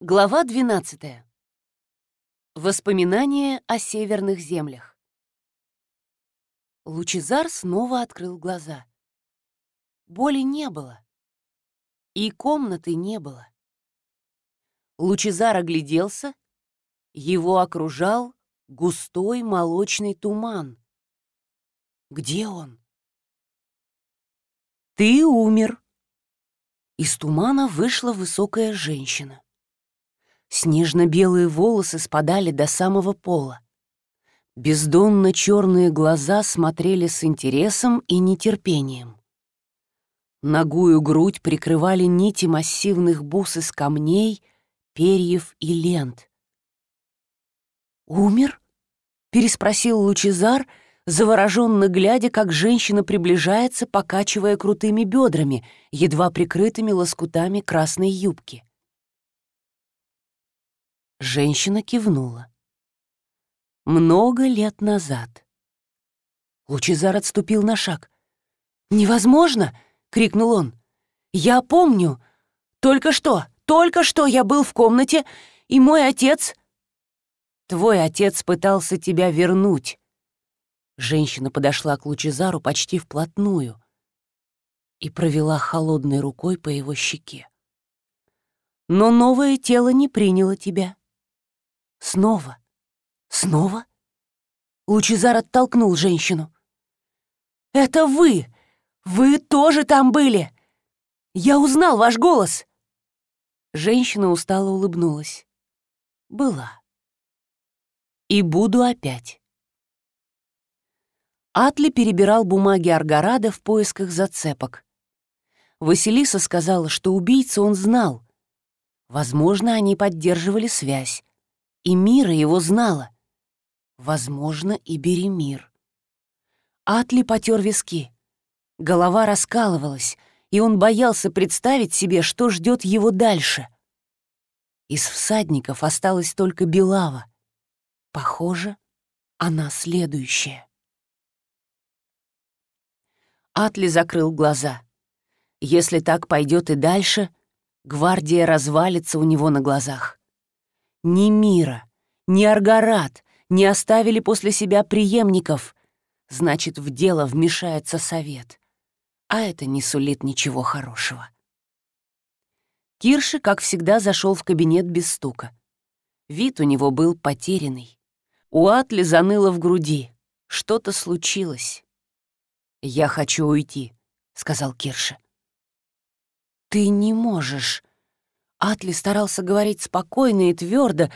Глава 12. Воспоминания о северных землях. Лучезар снова открыл глаза. Боли не было. И комнаты не было. Лучезар огляделся. Его окружал густой молочный туман. Где он? «Ты умер!» Из тумана вышла высокая женщина. Снежно-белые волосы спадали до самого пола. Бездонно-черные глаза смотрели с интересом и нетерпением. Ногую грудь прикрывали нити массивных бус из камней, перьев и лент. «Умер?» — переспросил Лучезар, завороженно глядя, как женщина приближается, покачивая крутыми бедрами, едва прикрытыми лоскутами красной юбки. Женщина кивнула. Много лет назад. Лучезар отступил на шаг. «Невозможно!» — крикнул он. «Я помню! Только что, только что я был в комнате, и мой отец...» «Твой отец пытался тебя вернуть». Женщина подошла к Лучезару почти вплотную и провела холодной рукой по его щеке. «Но новое тело не приняло тебя. Снова? Снова? Лучезар оттолкнул женщину. «Это вы! Вы тоже там были! Я узнал ваш голос!» Женщина устало улыбнулась. «Была. И буду опять». Атли перебирал бумаги Аргарада в поисках зацепок. Василиса сказала, что убийцу он знал. Возможно, они поддерживали связь и Мира его знала. Возможно, и Беремир. Атли потер виски. Голова раскалывалась, и он боялся представить себе, что ждет его дальше. Из всадников осталась только Белава. Похоже, она следующая. Атли закрыл глаза. Если так пойдет и дальше, гвардия развалится у него на глазах. Ни Мира, ни Аргарат не оставили после себя преемников. Значит, в дело вмешается совет. А это не сулит ничего хорошего. Кирши, как всегда, зашел в кабинет без стука. Вид у него был потерянный. У Атли заныло в груди. Что-то случилось. «Я хочу уйти», — сказал Кирши. «Ты не можешь», Атли старался говорить спокойно и твердо,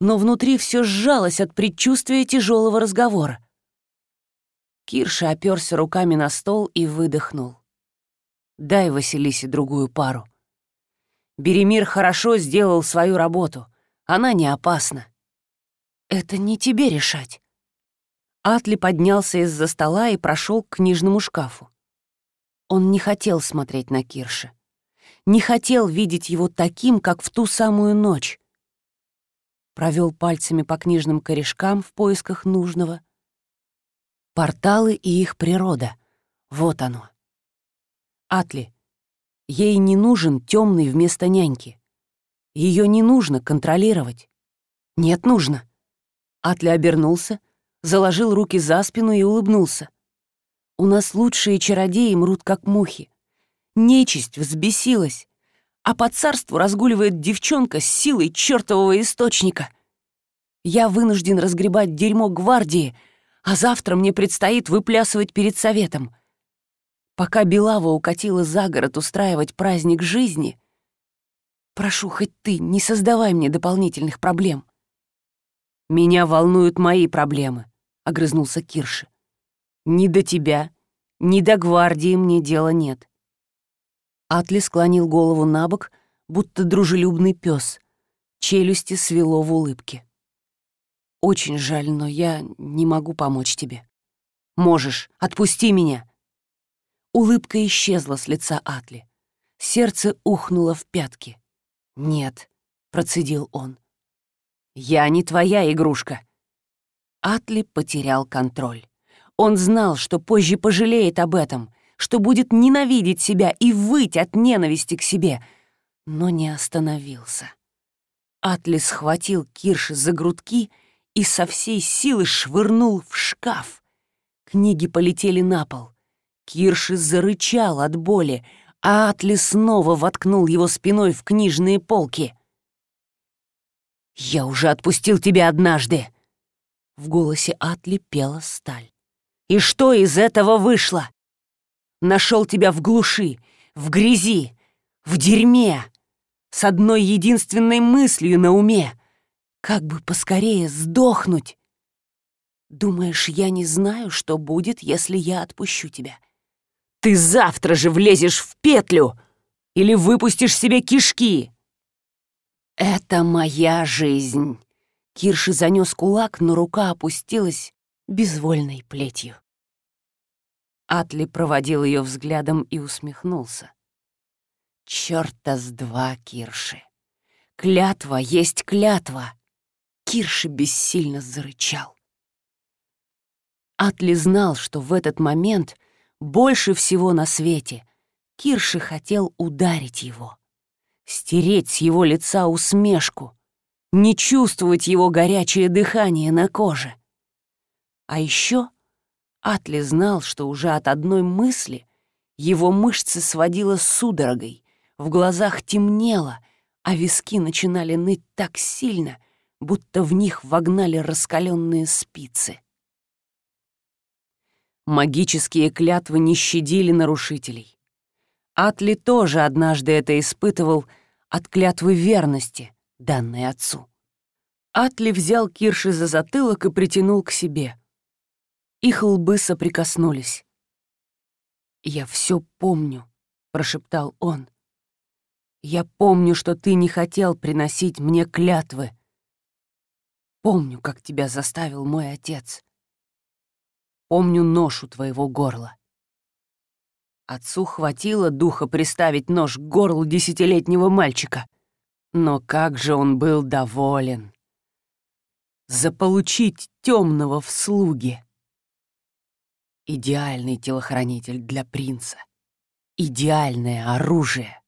но внутри все сжалось от предчувствия тяжелого разговора. Кирша оперся руками на стол и выдохнул. «Дай Василисе другую пару. Беремир хорошо сделал свою работу. Она не опасна». «Это не тебе решать». Атли поднялся из-за стола и прошел к книжному шкафу. Он не хотел смотреть на Кирша не хотел видеть его таким, как в ту самую ночь. Провел пальцами по книжным корешкам в поисках нужного. Порталы и их природа. Вот оно. Атли. Ей не нужен темный вместо няньки. Ее не нужно контролировать. Нет, нужно. Атли обернулся, заложил руки за спину и улыбнулся. У нас лучшие чародеи мрут, как мухи. Нечисть взбесилась, а по царству разгуливает девчонка с силой чертового источника. Я вынужден разгребать дерьмо гвардии, а завтра мне предстоит выплясывать перед советом. Пока Белава укатила за город устраивать праздник жизни, прошу, хоть ты, не создавай мне дополнительных проблем. «Меня волнуют мои проблемы», — огрызнулся Кирши. «Ни до тебя, ни до гвардии мне дела нет. Атли склонил голову на бок, будто дружелюбный пес. Челюсти свело в улыбке. «Очень жаль, но я не могу помочь тебе». «Можешь, отпусти меня!» Улыбка исчезла с лица Атли. Сердце ухнуло в пятки. «Нет», — процедил он. «Я не твоя игрушка». Атли потерял контроль. Он знал, что позже пожалеет об этом, что будет ненавидеть себя и выть от ненависти к себе, но не остановился. Атли схватил Кирши за грудки и со всей силы швырнул в шкаф. Книги полетели на пол. Кирши зарычал от боли, а Атли снова воткнул его спиной в книжные полки. «Я уже отпустил тебя однажды!» В голосе Атли пела сталь. «И что из этого вышло? Нашел тебя в глуши, в грязи, в дерьме, с одной единственной мыслью на уме. Как бы поскорее сдохнуть. Думаешь, я не знаю, что будет, если я отпущу тебя? Ты завтра же влезешь в петлю или выпустишь себе кишки. Это моя жизнь. Кирши занес кулак, но рука опустилась безвольной плетью. Атли проводил ее взглядом и усмехнулся. Чёрта с два, Кирши. Клятва есть клятва. Кирши бессильно зарычал. Атли знал, что в этот момент больше всего на свете Кирши хотел ударить его, стереть с его лица усмешку, не чувствовать его горячее дыхание на коже. А еще Атли знал, что уже от одной мысли его мышцы сводило судорогой, в глазах темнело, а виски начинали ныть так сильно, будто в них вогнали раскаленные спицы. Магические клятвы не щадили нарушителей. Атли тоже однажды это испытывал от клятвы верности, данной отцу. Атли взял Кирши за затылок и притянул к себе. Их лбы соприкоснулись. «Я все помню», — прошептал он. Я помню, что ты не хотел приносить мне клятвы. Помню, как тебя заставил мой отец. Помню ношу твоего горла. Отцу хватило духа приставить нож к горлу десятилетнего мальчика. Но как же он был доволен. Заполучить темного в слуге. Идеальный телохранитель для принца. Идеальное оружие.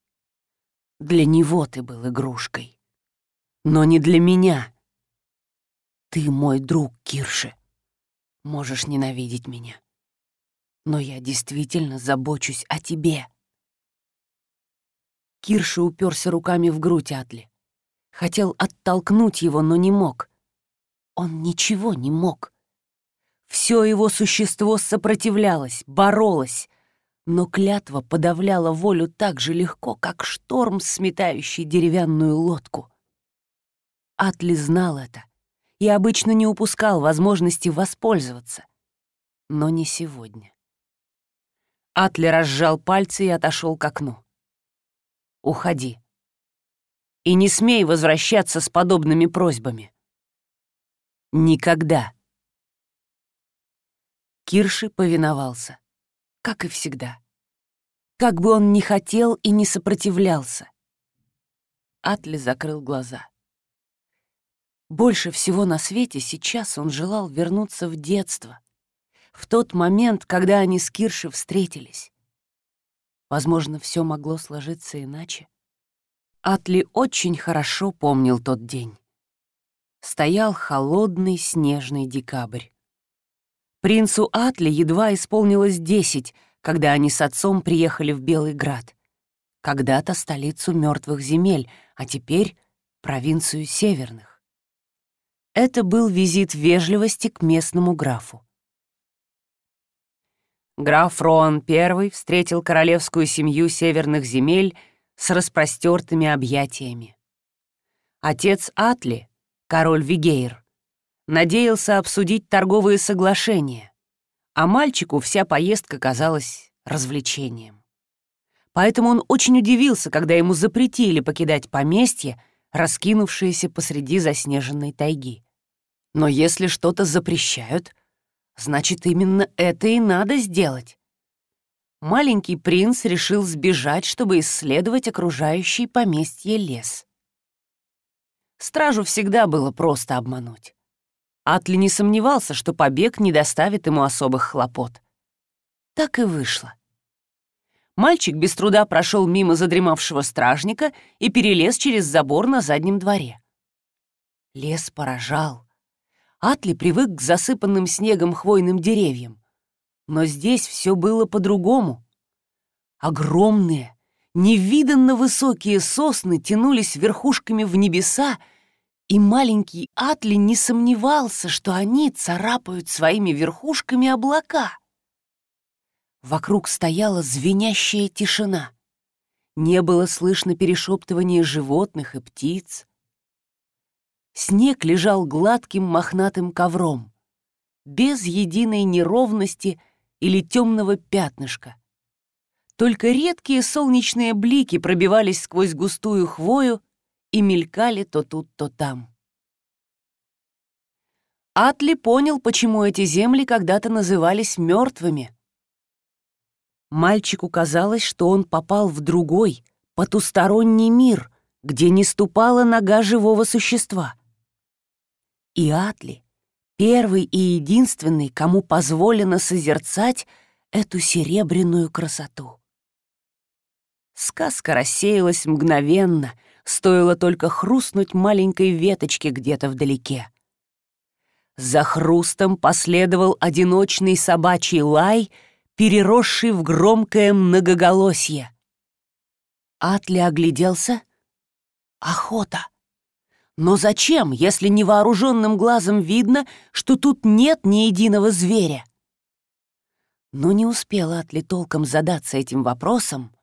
Для него ты был игрушкой. Но не для меня. Ты мой друг, Кирши. Можешь ненавидеть меня. Но я действительно забочусь о тебе. Кирши уперся руками в грудь Атли. Хотел оттолкнуть его, но не мог. Он ничего не мог. Все его существо сопротивлялось, боролось, но клятва подавляла волю так же легко, как шторм, сметающий деревянную лодку. Атли знал это и обычно не упускал возможности воспользоваться. Но не сегодня. Атли разжал пальцы и отошел к окну. «Уходи. И не смей возвращаться с подобными просьбами. Никогда». Кирши повиновался как и всегда. Как бы он ни хотел и не сопротивлялся. Атли закрыл глаза. Больше всего на свете сейчас он желал вернуться в детство, в тот момент, когда они с Кирши встретились. Возможно, все могло сложиться иначе. Атли очень хорошо помнил тот день. Стоял холодный снежный декабрь. Принцу Атли едва исполнилось десять, когда они с отцом приехали в Белый Град. Когда-то столицу мертвых земель, а теперь провинцию северных. Это был визит вежливости к местному графу. Граф Роан I встретил королевскую семью северных земель с распростертыми объятиями. Отец Атли, король Вигейр, надеялся обсудить торговые соглашения, а мальчику вся поездка казалась развлечением. Поэтому он очень удивился, когда ему запретили покидать поместье, раскинувшееся посреди заснеженной тайги. Но если что-то запрещают, значит, именно это и надо сделать. Маленький принц решил сбежать, чтобы исследовать окружающий поместье лес. Стражу всегда было просто обмануть. Атли не сомневался, что побег не доставит ему особых хлопот. Так и вышло. Мальчик без труда прошел мимо задремавшего стражника и перелез через забор на заднем дворе. Лес поражал. Атли привык к засыпанным снегом хвойным деревьям. Но здесь все было по-другому. Огромные, невиданно высокие сосны тянулись верхушками в небеса, и маленький Атли не сомневался, что они царапают своими верхушками облака. Вокруг стояла звенящая тишина. Не было слышно перешептывания животных и птиц. Снег лежал гладким мохнатым ковром, без единой неровности или темного пятнышка. Только редкие солнечные блики пробивались сквозь густую хвою и мелькали то тут, то там. Атли понял, почему эти земли когда-то назывались мертвыми. Мальчику казалось, что он попал в другой, потусторонний мир, где не ступала нога живого существа. И Атли — первый и единственный, кому позволено созерцать эту серебряную красоту. Сказка рассеялась мгновенно, стоило только хрустнуть маленькой веточке где-то вдалеке. За хрустом последовал одиночный собачий лай — переросший в громкое многоголосье. Атли огляделся. Охота. Но зачем, если невооруженным глазом видно, что тут нет ни единого зверя? Но не успел Атли толком задаться этим вопросом,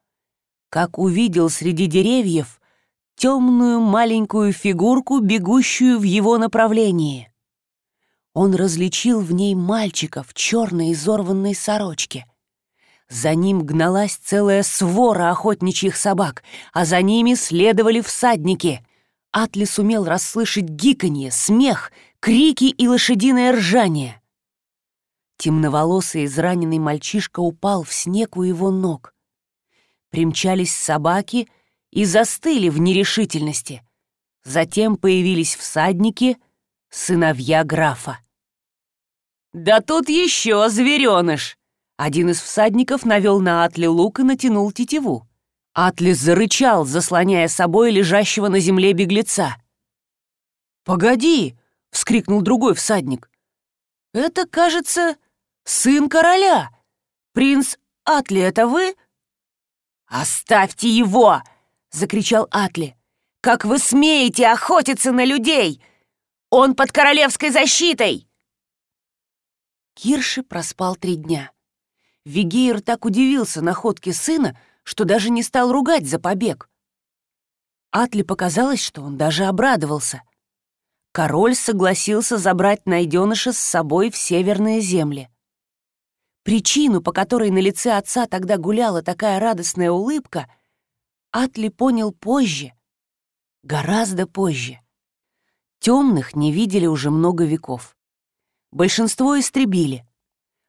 как увидел среди деревьев темную маленькую фигурку, бегущую в его направлении. Он различил в ней мальчика в черной изорванной сорочке. За ним гналась целая свора охотничьих собак, а за ними следовали всадники. Атли сумел расслышать гиканье, смех, крики и лошадиное ржание. Темноволосый израненный мальчишка упал в снег у его ног. Примчались собаки и застыли в нерешительности. Затем появились всадники, сыновья графа. «Да тут еще звереныш!» Один из всадников навел на Атли лук и натянул тетиву. Атли зарычал, заслоняя собой лежащего на земле беглеца. «Погоди!» — вскрикнул другой всадник. «Это, кажется, сын короля. Принц Атли, это вы?» «Оставьте его!» — закричал Атли. «Как вы смеете охотиться на людей? Он под королевской защитой!» Кирши проспал три дня. Вигейр так удивился находке сына, что даже не стал ругать за побег. Атли показалось, что он даже обрадовался. Король согласился забрать найденыша с собой в северные земли. Причину, по которой на лице отца тогда гуляла такая радостная улыбка, Атли понял позже, гораздо позже. Темных не видели уже много веков. Большинство истребили.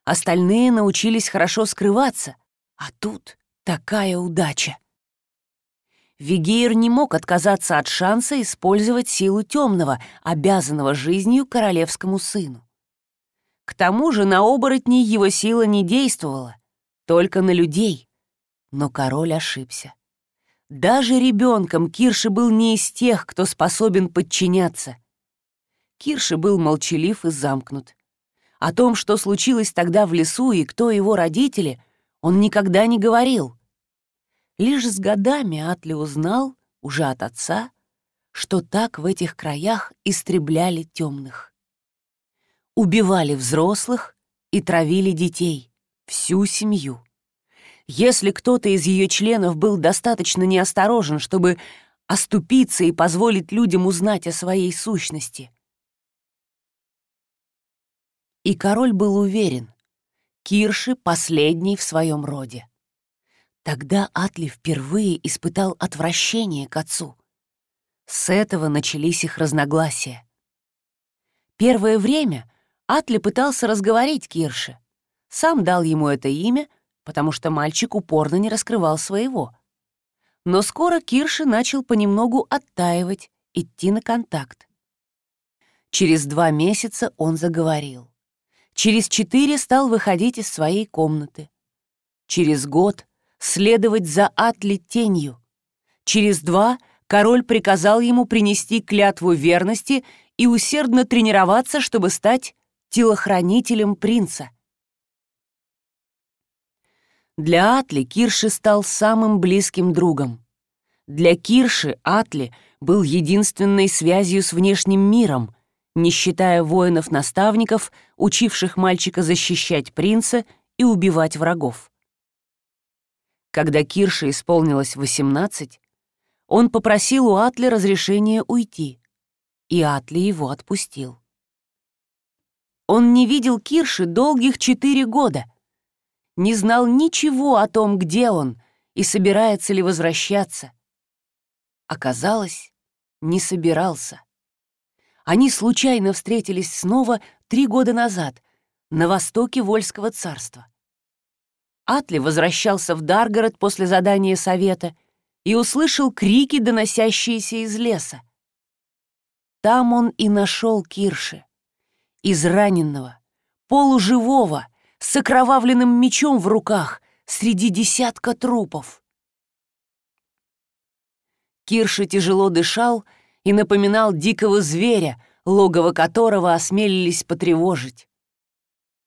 Остальные научились хорошо скрываться. А тут такая удача. Вигейр не мог отказаться от шанса использовать силу темного, обязанного жизнью королевскому сыну. К тому же на оборотней его сила не действовала, только на людей. Но король ошибся. Даже ребенком Кирши был не из тех, кто способен подчиняться — Кирши был молчалив и замкнут. О том, что случилось тогда в лесу и кто его родители, он никогда не говорил. Лишь с годами Атли узнал, уже от отца, что так в этих краях истребляли темных. Убивали взрослых и травили детей, всю семью. Если кто-то из ее членов был достаточно неосторожен, чтобы оступиться и позволить людям узнать о своей сущности, и король был уверен, Кирши последний в своем роде. Тогда Атли впервые испытал отвращение к отцу. С этого начались их разногласия. Первое время Атли пытался разговорить Кирши. Сам дал ему это имя, потому что мальчик упорно не раскрывал своего. Но скоро Кирши начал понемногу оттаивать, идти на контакт. Через два месяца он заговорил. Через четыре стал выходить из своей комнаты. Через год следовать за Атли тенью. Через два король приказал ему принести клятву верности и усердно тренироваться, чтобы стать телохранителем принца. Для Атли Кирши стал самым близким другом. Для Кирши Атли был единственной связью с внешним миром, не считая воинов-наставников, учивших мальчика защищать принца и убивать врагов. Когда Кирше исполнилось 18, он попросил у Атли разрешения уйти, и Атли его отпустил. Он не видел Кирши долгих четыре года, не знал ничего о том, где он и собирается ли возвращаться. Оказалось, не собирался. Они случайно встретились снова три года назад на востоке Вольского царства. Атли возвращался в Даргород после задания совета и услышал крики, доносящиеся из леса. Там он и нашел Кирши, израненного, полуживого, с окровавленным мечом в руках среди десятка трупов. Кирша тяжело дышал и напоминал дикого зверя, логово которого осмелились потревожить.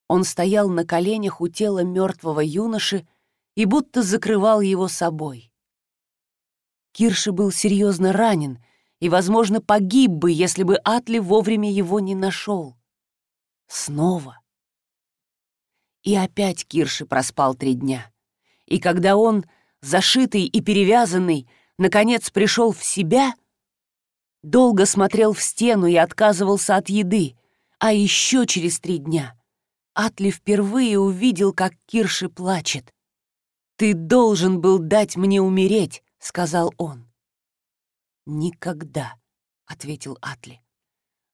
Он стоял на коленях у тела мертвого юноши и будто закрывал его собой. Кирша был серьезно ранен и, возможно, погиб бы, если бы Атли вовремя его не нашел. Снова. И опять Кирши проспал три дня. И когда он, зашитый и перевязанный, наконец пришел в себя, долго смотрел в стену и отказывался от еды, а еще через три дня Атли впервые увидел, как Кирши плачет. «Ты должен был дать мне умереть», — сказал он. «Никогда», — ответил Атли.